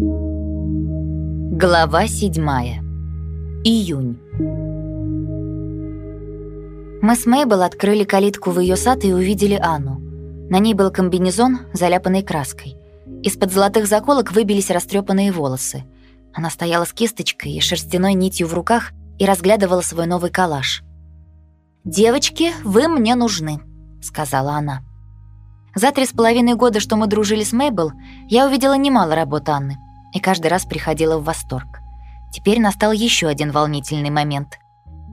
Глава седьмая. Июнь. Мы с Мейбл открыли калитку в ее сад и увидели Анну. На ней был комбинезон, заляпанный краской. Из-под золотых заколок выбились растрепанные волосы. Она стояла с кисточкой и шерстяной нитью в руках и разглядывала свой новый коллаж. «Девочки, вы мне нужны», — сказала она. За три с половиной года, что мы дружили с Мейбл, я увидела немало работ Анны и каждый раз приходила в восторг. Теперь настал еще один волнительный момент.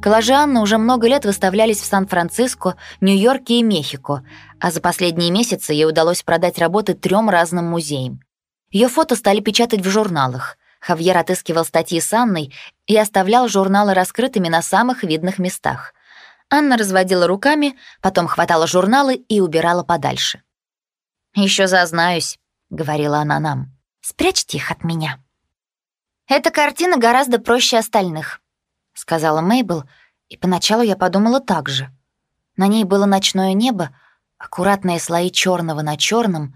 Коллажи Анны уже много лет выставлялись в Сан-Франциско, Нью-Йорке и Мехико, а за последние месяцы ей удалось продать работы трем разным музеям. Ее фото стали печатать в журналах. Хавьер отыскивал статьи с Анной и оставлял журналы раскрытыми на самых видных местах. Анна разводила руками, потом хватала журналы и убирала подальше. Еще зазнаюсь», — говорила она нам. «Спрячьте их от меня». «Эта картина гораздо проще остальных», — сказала Мейбл, и поначалу я подумала так же. На ней было ночное небо, аккуратные слои черного на черном,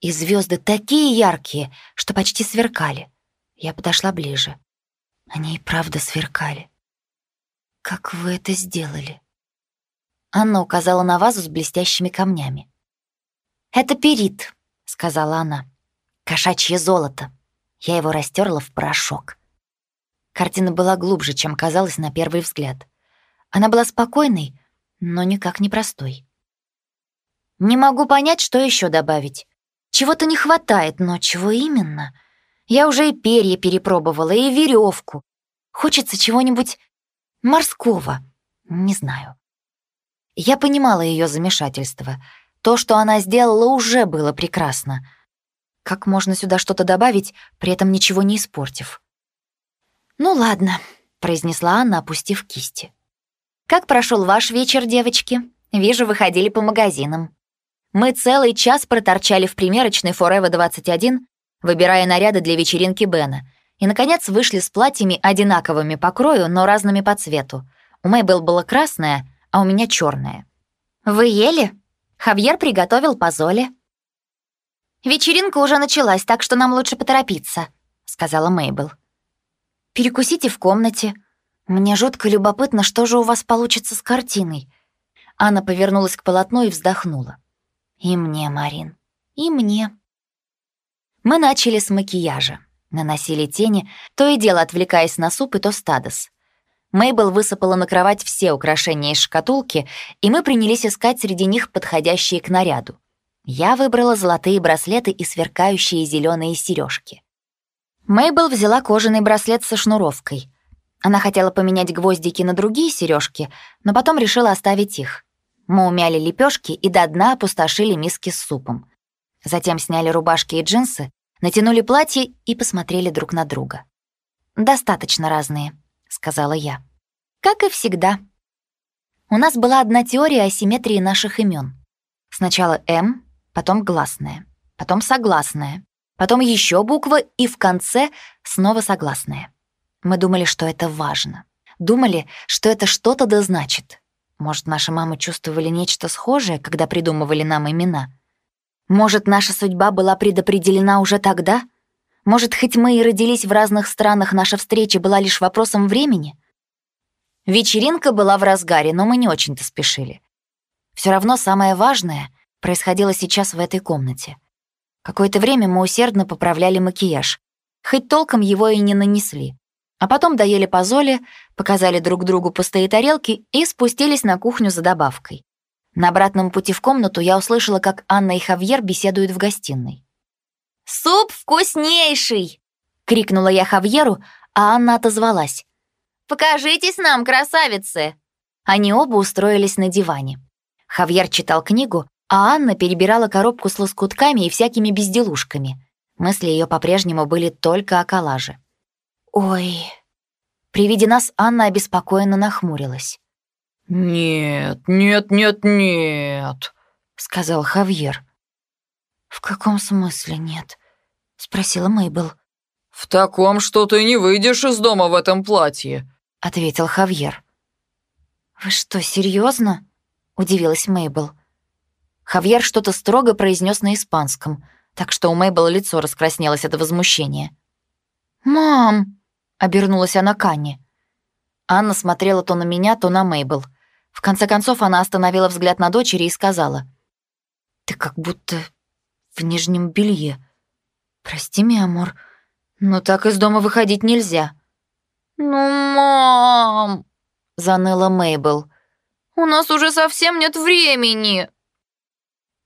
и звезды такие яркие, что почти сверкали. Я подошла ближе. Они и правда сверкали. «Как вы это сделали?» Анна указала на вазу с блестящими камнями. «Это перит», — сказала она. «Кошачье золото. Я его растерла в порошок». Картина была глубже, чем казалось на первый взгляд. Она была спокойной, но никак не простой. «Не могу понять, что еще добавить. Чего-то не хватает, но чего именно? Я уже и перья перепробовала, и веревку. Хочется чего-нибудь морского. Не знаю». Я понимала ее замешательство — то, что она сделала, уже было прекрасно. Как можно сюда что-то добавить, при этом ничего не испортив? «Ну ладно», — произнесла Анна, опустив кисти. «Как прошел ваш вечер, девочки? Вижу, вы ходили по магазинам. Мы целый час проторчали в примерочной Forever 21, выбирая наряды для вечеринки Бена, и, наконец, вышли с платьями одинаковыми по крою, но разными по цвету. У Мэйбелл было красное, а у меня черное. «Вы ели?» Хавьер приготовил позоле. «Вечеринка уже началась, так что нам лучше поторопиться», — сказала Мейбл. «Перекусите в комнате. Мне жутко любопытно, что же у вас получится с картиной». Анна повернулась к полотну и вздохнула. «И мне, Марин, и мне». Мы начали с макияжа. Наносили тени, то и дело отвлекаясь на суп и тостадос. Мейбл высыпала на кровать все украшения из шкатулки, и мы принялись искать среди них подходящие к наряду. Я выбрала золотые браслеты и сверкающие зеленые сережки. Мейбл взяла кожаный браслет со шнуровкой. Она хотела поменять гвоздики на другие сережки, но потом решила оставить их. Мы умяли лепешки и до дна опустошили миски с супом. Затем сняли рубашки и джинсы, натянули платье и посмотрели друг на друга. Достаточно разные. — сказала я. «Как и всегда. У нас была одна теория о симметрии наших имен. Сначала «М», потом гласная, потом согласная, потом еще буква и в конце снова согласная. Мы думали, что это важно. Думали, что это что-то да значит. Может, наши мамы чувствовали нечто схожее, когда придумывали нам имена? Может, наша судьба была предопределена уже тогда — может, хоть мы и родились в разных странах, наша встреча была лишь вопросом времени? Вечеринка была в разгаре, но мы не очень-то спешили. Все равно самое важное происходило сейчас в этой комнате. Какое-то время мы усердно поправляли макияж, хоть толком его и не нанесли. А потом доели позоли, показали друг другу пустые тарелки и спустились на кухню за добавкой. На обратном пути в комнату я услышала, как Анна и Хавьер беседуют в гостиной. «Суп вкуснейший!» — крикнула я Хавьеру, а Анна отозвалась. «Покажитесь нам, красавицы!» Они оба устроились на диване. Хавьер читал книгу, а Анна перебирала коробку с лоскутками и всякими безделушками. Мысли ее по-прежнему были только о коллаже. «Ой...» При виде нас Анна обеспокоенно нахмурилась. «Нет, нет, нет, нет», — сказал Хавьер. «В каком смысле нет?» — спросила Мейбл. «В таком, что ты не выйдешь из дома в этом платье», — ответил Хавьер. «Вы что, серьезно? удивилась Мейбл. Хавьер что-то строго произнес на испанском, так что у Мейбл лицо раскраснелось от возмущения. «Мам!» — обернулась она к Анне. Анна смотрела то на меня, то на Мейбл. В конце концов она остановила взгляд на дочери и сказала. «Ты как будто в нижнем белье. Прости, mi amor, но так из дома выходить нельзя». «Ну, мам!» — заныла Мейбл. «У нас уже совсем нет времени!»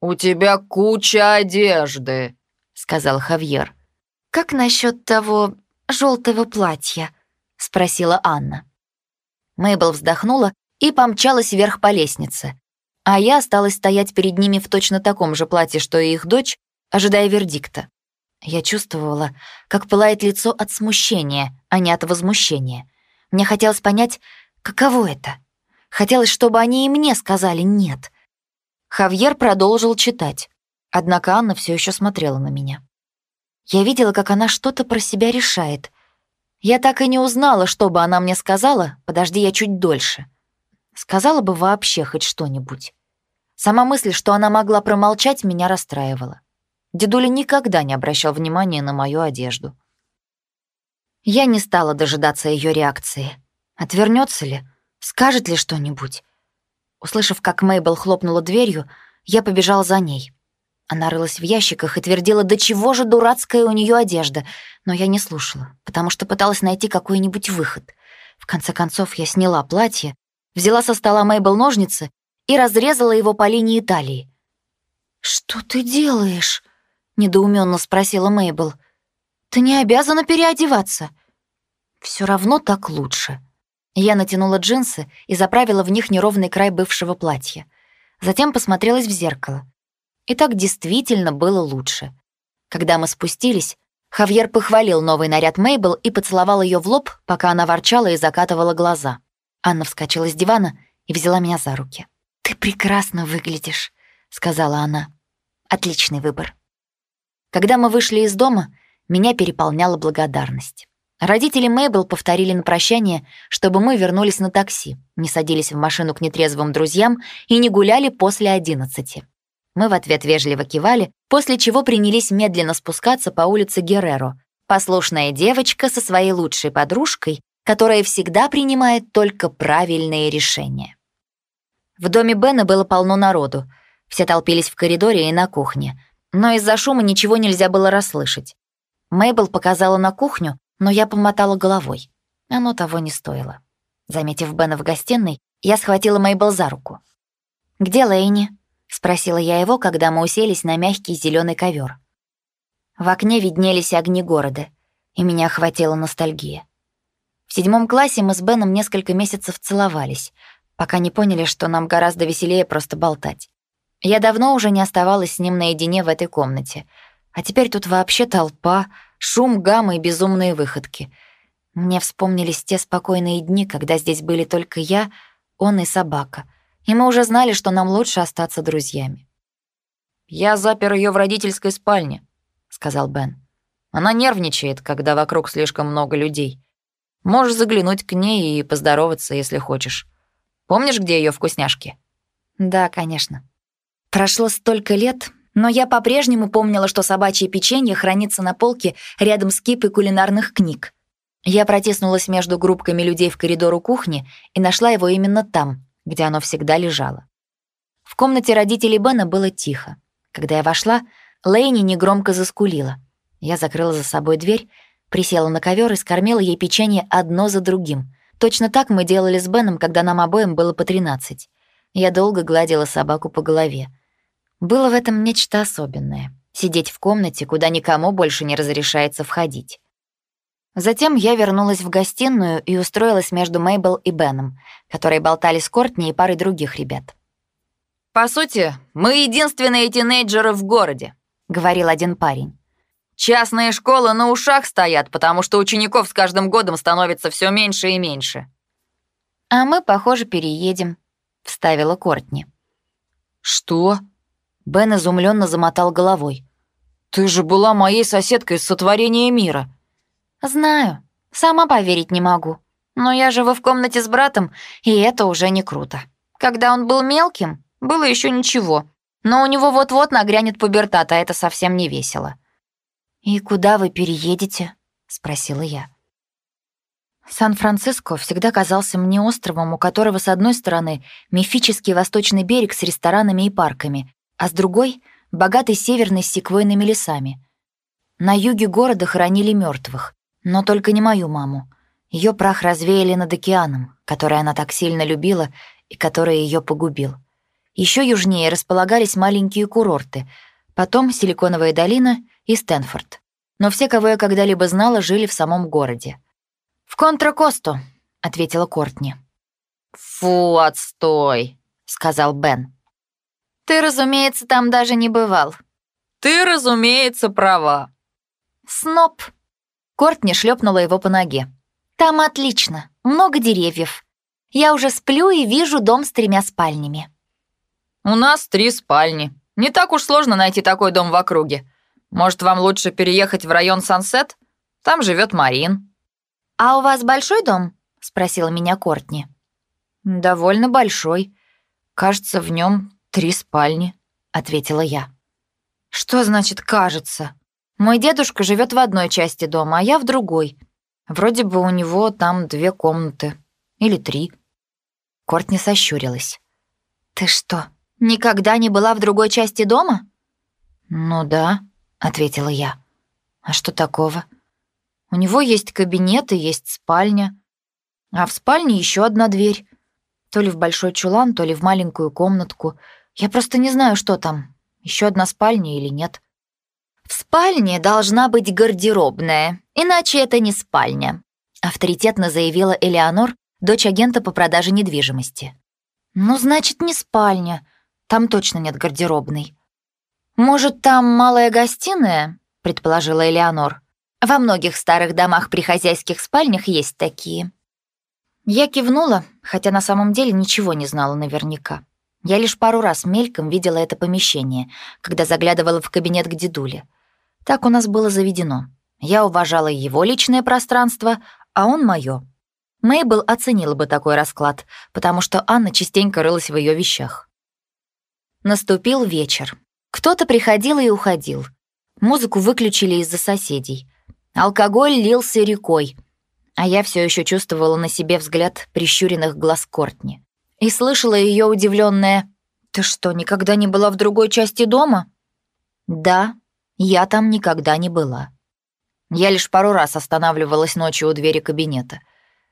«У тебя куча одежды», — сказал Хавьер. «Как насчет того желтого платья?» — спросила Анна. Мейбл вздохнула и помчалась вверх по лестнице, а я осталась стоять перед ними в точно таком же платье, что и их дочь, ожидая вердикта. Я чувствовала, как пылает лицо от смущения, а не от возмущения. Мне хотелось понять, каково это. Хотелось, чтобы они и мне сказали «нет». Хавьер продолжил читать, однако Анна все еще смотрела на меня. Я видела, как она что-то про себя решает. Я так и не узнала, что бы она мне сказала, подожди я чуть дольше. Сказала бы вообще хоть что-нибудь. Сама мысль, что она могла промолчать, меня расстраивала. Дедуля никогда не обращал внимания на мою одежду. Я не стала дожидаться ее реакции. Отвернется ли? Скажет ли что-нибудь? Услышав, как Мейбл хлопнула дверью, я побежал за ней. Она рылась в ящиках и твердила, до чего же дурацкая у нее одежда, но я не слушала, потому что пыталась найти какой-нибудь выход. В конце концов, я сняла платье, взяла со стола Мейбл ножницы и разрезала его по линии талии. «Что ты делаешь?» — недоуменно спросила Мейбл. «Ты не обязана переодеваться». Все равно так лучше», я натянула джинсы и заправила в них неровный край бывшего платья. Затем посмотрелась в зеркало. И так действительно было лучше. Когда мы спустились, Хавьер похвалил новый наряд Мейбл и поцеловал ее в лоб, пока она ворчала и закатывала глаза. Анна вскочила с дивана и взяла меня за руки. «Ты прекрасно выглядишь», — сказала она. «Отличный выбор». Когда мы вышли из дома, меня переполняла благодарность. Родители Мейбл повторили на прощание, чтобы мы вернулись на такси, не садились в машину к нетрезвым друзьям и не гуляли после одиннадцати. Мы в ответ вежливо кивали, после чего принялись медленно спускаться по улице Герреро. Послушная девочка со своей лучшей подружкой, которая всегда принимает только правильные решения. В доме Бена было полно народу. Все толпились в коридоре и на кухне. Но из-за шума ничего нельзя было расслышать. Мейбл показала на кухню, но я помотала головой. Оно того не стоило. Заметив Бена в гостиной, я схватила Мейбл за руку. «Где Лэйни?» — спросила я его, когда мы уселись на мягкий зеленый ковер. В окне виднелись огни города, и меня охватила ностальгия. В седьмом классе мы с Беном несколько месяцев целовались, пока не поняли, что нам гораздо веселее просто болтать. Я давно уже не оставалась с ним наедине в этой комнате, а теперь тут вообще толпа, Шум, гамма и безумные выходки. Мне вспомнились те спокойные дни, когда здесь были только я, он и собака. И мы уже знали, что нам лучше остаться друзьями. «Я запер ее в родительской спальне», — сказал Бен. «Она нервничает, когда вокруг слишком много людей. Можешь заглянуть к ней и поздороваться, если хочешь. Помнишь, где ее вкусняшки?» «Да, конечно». Прошло столько лет, но я по-прежнему помнила, что собачье печенье хранится на полке рядом с кипой кулинарных книг. Я протиснулась между группками людей в коридору кухни и нашла его именно там, где оно всегда лежало. В комнате родителей Бена было тихо. Когда я вошла, Лейни негромко заскулила. Я закрыла за собой дверь, присела на ковер и скормила ей печенье одно за другим. Точно так мы делали с Беном, когда нам обоим было по 13. Я долго гладила собаку по голове. Было в этом нечто особенное — сидеть в комнате, куда никому больше не разрешается входить. Затем я вернулась в гостиную и устроилась между Мейбл и Беном, которые болтали с Кортни и парой других ребят. «По сути, мы единственные тинейджеры в городе», — говорил один парень. «Частные школы на ушах стоят, потому что учеников с каждым годом становится все меньше и меньше». «А мы, похоже, переедем», — вставила Кортни. «Что?» Бен изумленно замотал головой. «Ты же была моей соседкой с сотворения мира». «Знаю. Сама поверить не могу. Но я живу в комнате с братом, и это уже не круто. Когда он был мелким, было еще ничего. Но у него вот-вот нагрянет пубертат, а это совсем не весело». «И куда вы переедете?» — спросила я. Сан-Франциско всегда казался мне островом, у которого с одной стороны мифический восточный берег с ресторанами и парками, а с другой — богатый северный с секвойными лесами. На юге города хоронили мертвых, но только не мою маму. Ее прах развеяли над океаном, который она так сильно любила и который ее погубил. Еще южнее располагались маленькие курорты, потом Силиконовая долина и Стэнфорд. Но все, кого я когда-либо знала, жили в самом городе. «В Контракосту», — ответила Кортни. «Фу, отстой», — сказал Бен. «Ты, разумеется, там даже не бывал». «Ты, разумеется, права». «Сноп». Кортни шлепнула его по ноге. «Там отлично, много деревьев. Я уже сплю и вижу дом с тремя спальнями». «У нас три спальни. Не так уж сложно найти такой дом в округе. Может, вам лучше переехать в район Сансет? Там живет Марин». «А у вас большой дом?» — спросила меня Кортни. «Довольно большой. Кажется, в нем три спальни», — ответила я. «Что значит «кажется»? Мой дедушка живет в одной части дома, а я в другой. Вроде бы у него там две комнаты. Или три». Кортни сощурилась. «Ты что, никогда не была в другой части дома?» «Ну да», — ответила я. «А что такого?» У него есть кабинет и есть спальня. А в спальне еще одна дверь. То ли в большой чулан, то ли в маленькую комнатку. Я просто не знаю, что там. Еще одна спальня или нет. В спальне должна быть гардеробная, иначе это не спальня, авторитетно заявила Элеонор, дочь агента по продаже недвижимости. Ну, значит, не спальня. Там точно нет гардеробной. Может, там малая гостиная, предположила Элеонор. Во многих старых домах при хозяйских спальнях есть такие. Я кивнула, хотя на самом деле ничего не знала наверняка. Я лишь пару раз мельком видела это помещение, когда заглядывала в кабинет к дедуле. Так у нас было заведено. Я уважала его личное пространство, а он моё. Мейбл оценила бы такой расклад, потому что Анна частенько рылась в ее вещах. Наступил вечер. Кто-то приходил и уходил. Музыку выключили из-за соседей. Алкоголь лился рекой, а я все еще чувствовала на себе взгляд прищуренных глаз Кортни. И слышала ее удивленное «Ты что, никогда не была в другой части дома?» «Да, я там никогда не была». Я лишь пару раз останавливалась ночью у двери кабинета.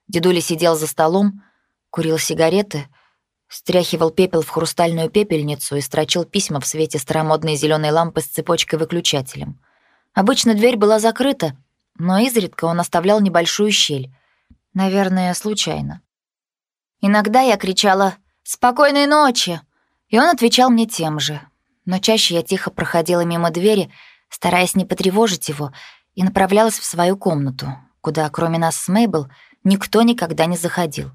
Дедуля сидел за столом, курил сигареты, стряхивал пепел в хрустальную пепельницу и строчил письма в свете старомодной зеленой лампы с цепочкой-выключателем. Обычно дверь была закрыта — но изредка он оставлял небольшую щель. Наверное, случайно. Иногда я кричала «Спокойной ночи!», и он отвечал мне тем же. Но чаще я тихо проходила мимо двери, стараясь не потревожить его, и направлялась в свою комнату, куда, кроме нас с Мейбл, никто никогда не заходил.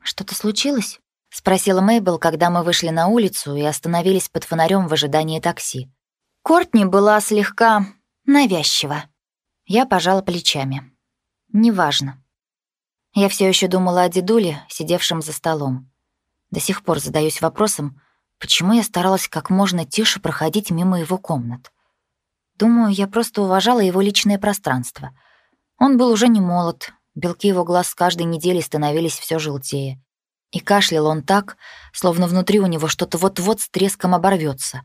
«Что-то случилось?» — спросила Мейбл, когда мы вышли на улицу и остановились под фонарем в ожидании такси. Кортни была слегка навязчива. Я пожала плечами. Неважно. Я все еще думала о дедуле, сидевшем за столом. До сих пор задаюсь вопросом, почему я старалась как можно тише проходить мимо его комнат. Думаю, я просто уважала его личное пространство. Он был уже не молод, белки его глаз с каждой недели становились все желтее. И кашлял он так, словно внутри у него что-то вот-вот с треском оборвется.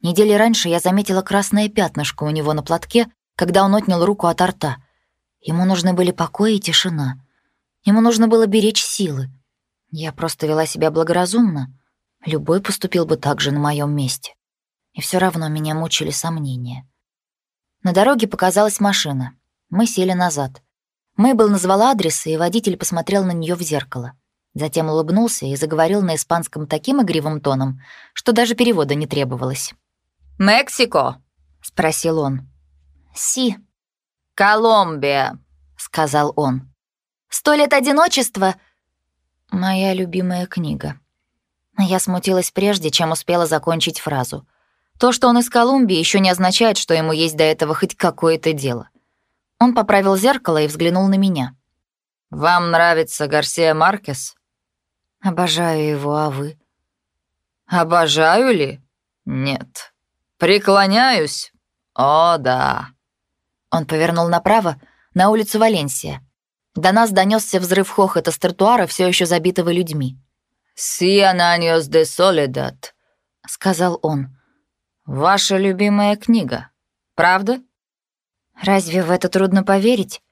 Недели раньше я заметила красное пятнышко у него на платке, когда он отнял руку от рта. Ему нужны были покой и тишина. Ему нужно было беречь силы. Я просто вела себя благоразумно. Любой поступил бы так же на моем месте. И все равно меня мучили сомнения. На дороге показалась машина. Мы сели назад. Мэйбл назвала адрес, и водитель посмотрел на нее в зеркало. Затем улыбнулся и заговорил на испанском таким игривым тоном, что даже перевода не требовалось. «Мексико?» — спросил он. «Си». «Колумбия», — сказал он. «Сто лет одиночества?» «Моя любимая книга». Я смутилась прежде, чем успела закончить фразу. То, что он из Колумбии, еще не означает, что ему есть до этого хоть какое-то дело. Он поправил зеркало и взглянул на меня. «Вам нравится Гарсия Маркес?» «Обожаю его, а вы?» «Обожаю ли? Нет. Преклоняюсь? О, да». Он повернул направо, на улицу Валенсия. До нас донесся взрыв хохота с тротуара, все еще забитого людьми. «Cien años de soledad», — сказал он. «Ваша любимая книга, правда?» «Разве в это трудно поверить?»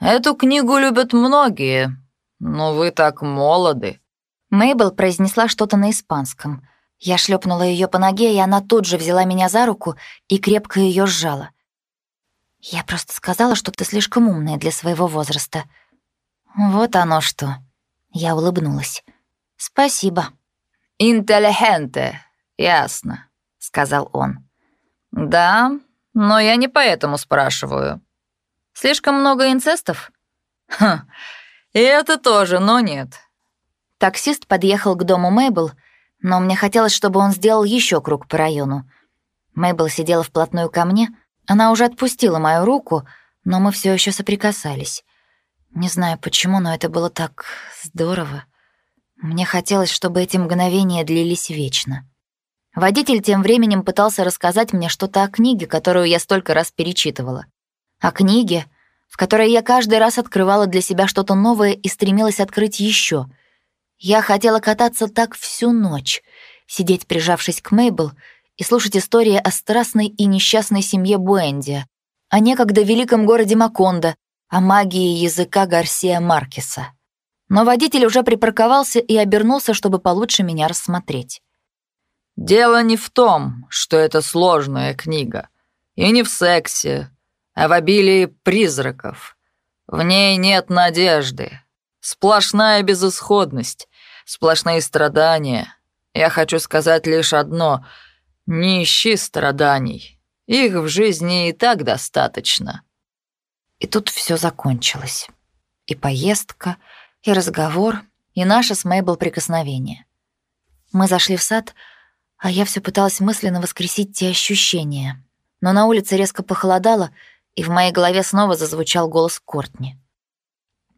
«Эту книгу любят многие, но вы так молоды». Мейбл произнесла что-то на испанском. Я шлепнула ее по ноге, и она тут же взяла меня за руку и крепко ее сжала. «Я просто сказала, что ты слишком умная для своего возраста». «Вот оно что». Я улыбнулась. «Спасибо». «Интеллигенте, ясно», — сказал он. «Да, но я не поэтому спрашиваю. Слишком много инцестов?» «Хм, и это тоже, но нет». Таксист подъехал к дому Мейбл, но мне хотелось, чтобы он сделал еще круг по району. Мейбл сидела вплотную ко мне — она уже отпустила мою руку, но мы все еще соприкасались. Не знаю почему, но это было так здорово. Мне хотелось, чтобы эти мгновения длились вечно. Водитель тем временем пытался рассказать мне что-то о книге, которую я столько раз перечитывала. О книге, в которой я каждый раз открывала для себя что-то новое и стремилась открыть еще. Я хотела кататься так всю ночь, сидеть прижавшись к Мейбл и слушать истории о страстной и несчастной семье Буэнди, о некогда великом городе Макондо, о магии языка Гарсия Маркеса. Но водитель уже припарковался и обернулся, чтобы получше меня рассмотреть. «Дело не в том, что это сложная книга, и не в сексе, а в обилии призраков. В ней нет надежды, сплошная безысходность, сплошные страдания. Я хочу сказать лишь одно — не ищи страданий. Их в жизни и так достаточно. И тут все закончилось. И поездка, и разговор, и наше с Мейбл прикосновение. Мы зашли в сад, а я все пыталась мысленно воскресить те ощущения. Но на улице резко похолодало, и в моей голове снова зазвучал голос Кортни.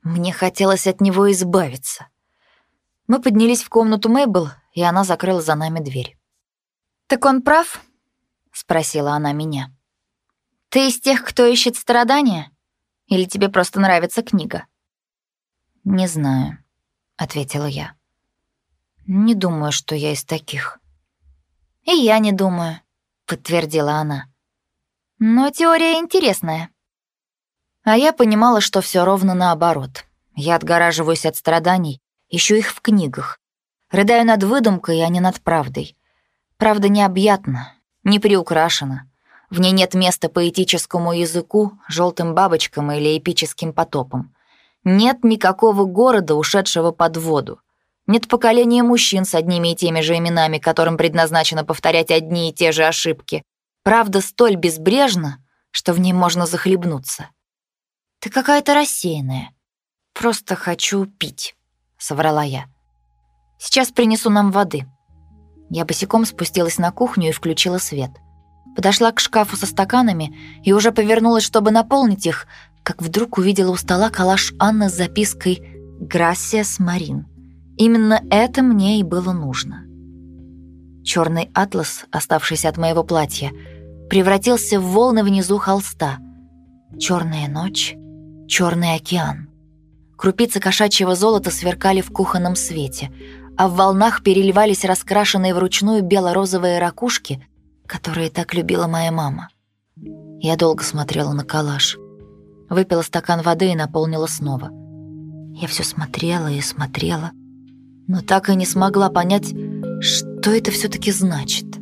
Мне хотелось от него избавиться. Мы поднялись в комнату Мейбл, и она закрыла за нами дверь. «Так он прав?» — спросила она меня. «Ты из тех, кто ищет страдания? Или тебе просто нравится книга?» «Не знаю», — ответила я. «Не думаю, что я из таких». «И я не думаю», — подтвердила она. «Но теория интересная». А я понимала, что все ровно наоборот. Я отгораживаюсь от страданий, ищу их в книгах. Рыдаю над выдумкой, а не над правдой. Правда, необъятна, не приукрашена. В ней нет места поэтическому языку, желтым бабочкам или эпическим потопам. Нет никакого города, ушедшего под воду. Нет поколения мужчин с одними и теми же именами, которым предназначено повторять одни и те же ошибки. Правда столь безбрежна, что в ней можно захлебнуться. «Ты какая-то рассеянная. Просто хочу пить», — соврала я. «Сейчас принесу нам воды». Я босиком спустилась на кухню и включила свет. Подошла к шкафу со стаканами и уже повернулась, чтобы наполнить их, как вдруг увидела у стола калаш Анны с запиской «Грассиас Марин». Именно это мне и было нужно. Черный атлас, оставшийся от моего платья, превратился в волны внизу холста. Черная ночь, черный океан. Крупицы кошачьего золота сверкали в кухонном свете, а в волнах переливались раскрашенные вручную бело-розовые ракушки, которые так любила моя мама. Я долго смотрела на коллаж. Выпила стакан воды и наполнила снова. Я все смотрела и смотрела, но так и не смогла понять, что это все таки значит.